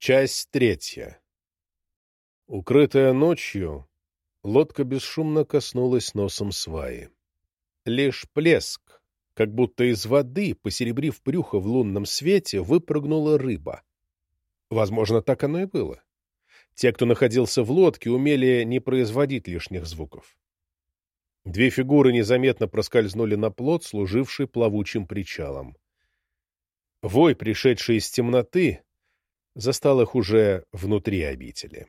Часть третья. Укрытая ночью, лодка бесшумно коснулась носом сваи. Лишь плеск, как будто из воды, посеребрив брюхо в лунном свете, выпрыгнула рыба. Возможно, так оно и было. Те, кто находился в лодке, умели не производить лишних звуков. Две фигуры незаметно проскользнули на плот, служивший плавучим причалом. Вой, пришедший из темноты, застал их уже внутри обители.